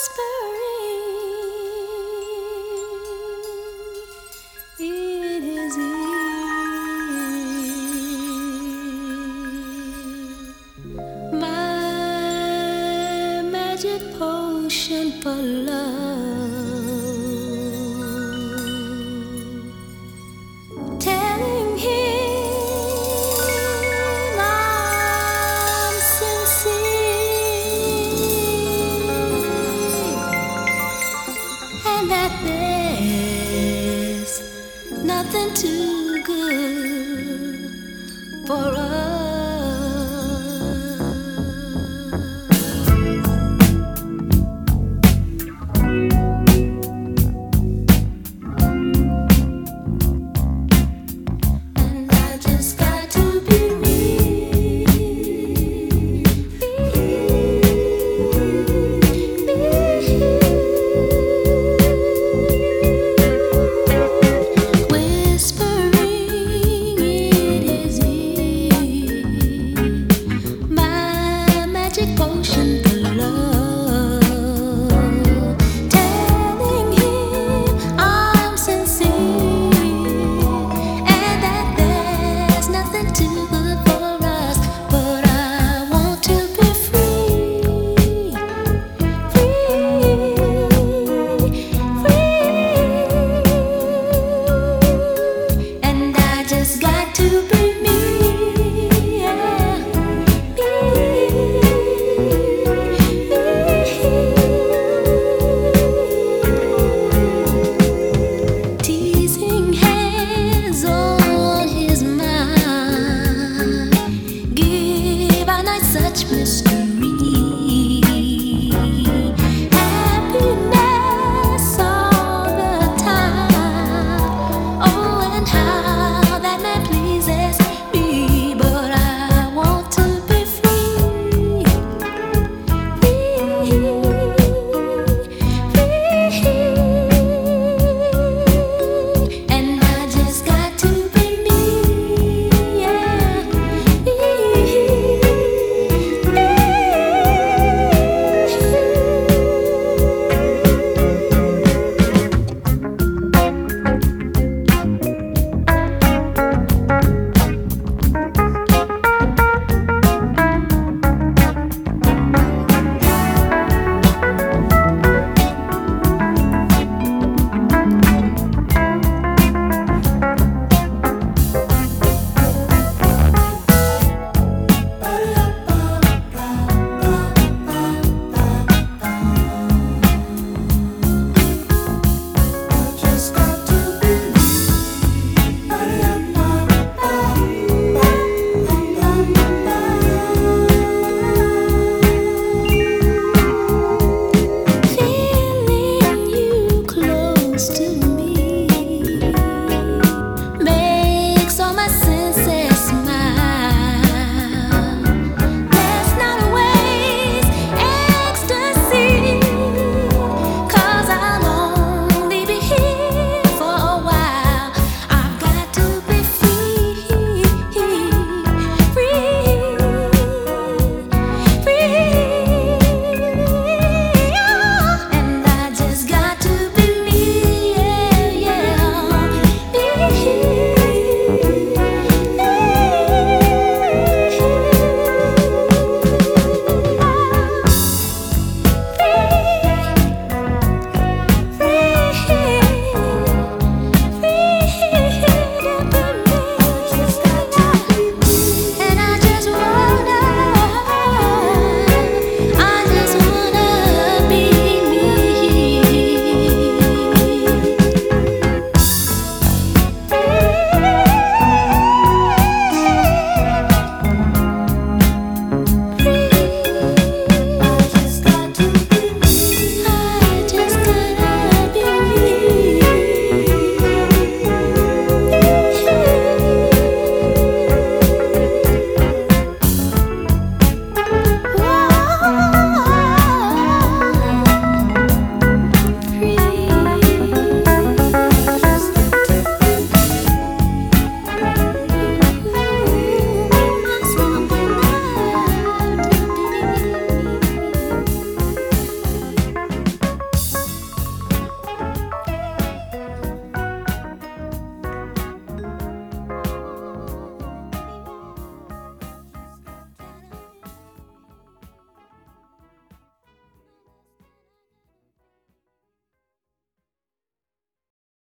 whisper for love.